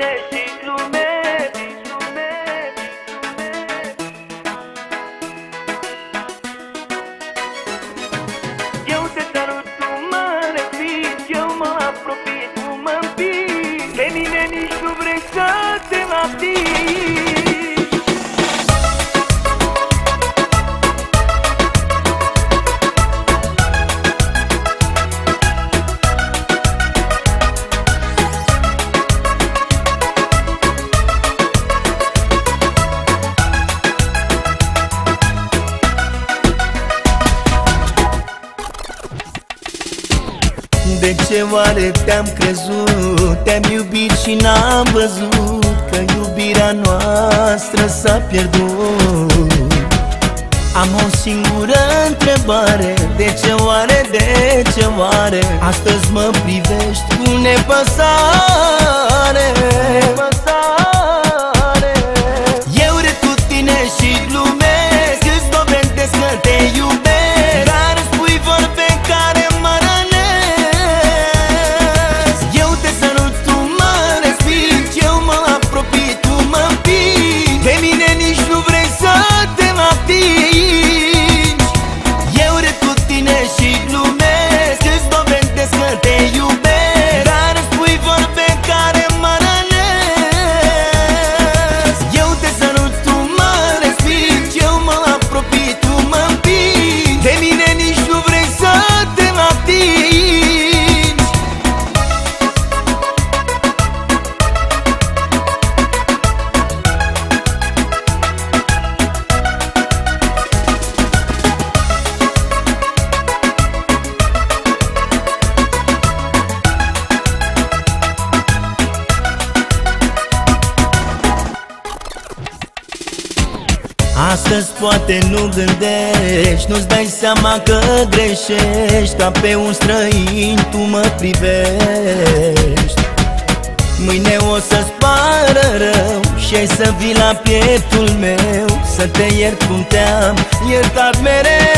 tine și lume Eu te sărut, tu mă respingi Eu mă apropii, tu mă împingi. De mine nici nu vrei să te atingi De ce oare te-am crezut? Te-am iubit și n-am văzut Că iubirea noastră s-a pierdut. Am o singură întrebare De ce oare, de ce oare? Astăzi mă privești cu nepăsare. Nepăsare Astăzi poate nu gândești Nu-ți dai seama că greșești. Ca pe un străin tu mă privești. Mâine o să-ți pară rău Și ai să vii la pieptul meu. Să te iert cum te-am iertat mereu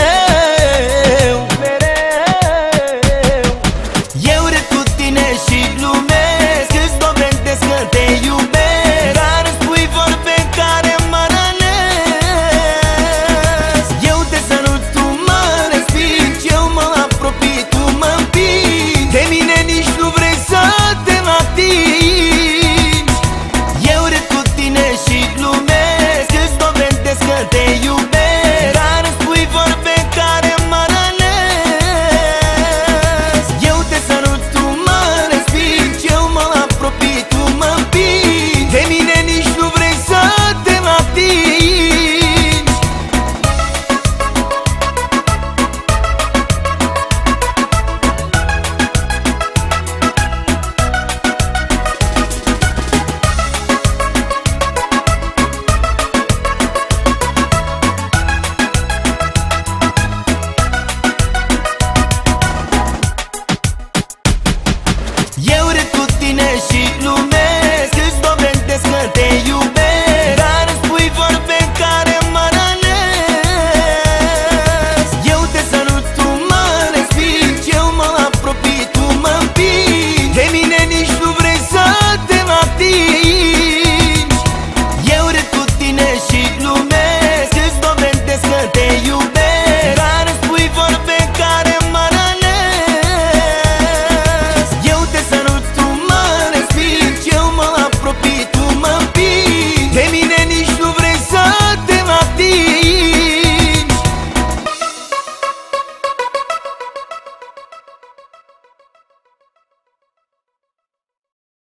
Eu râd cu tine și glumesc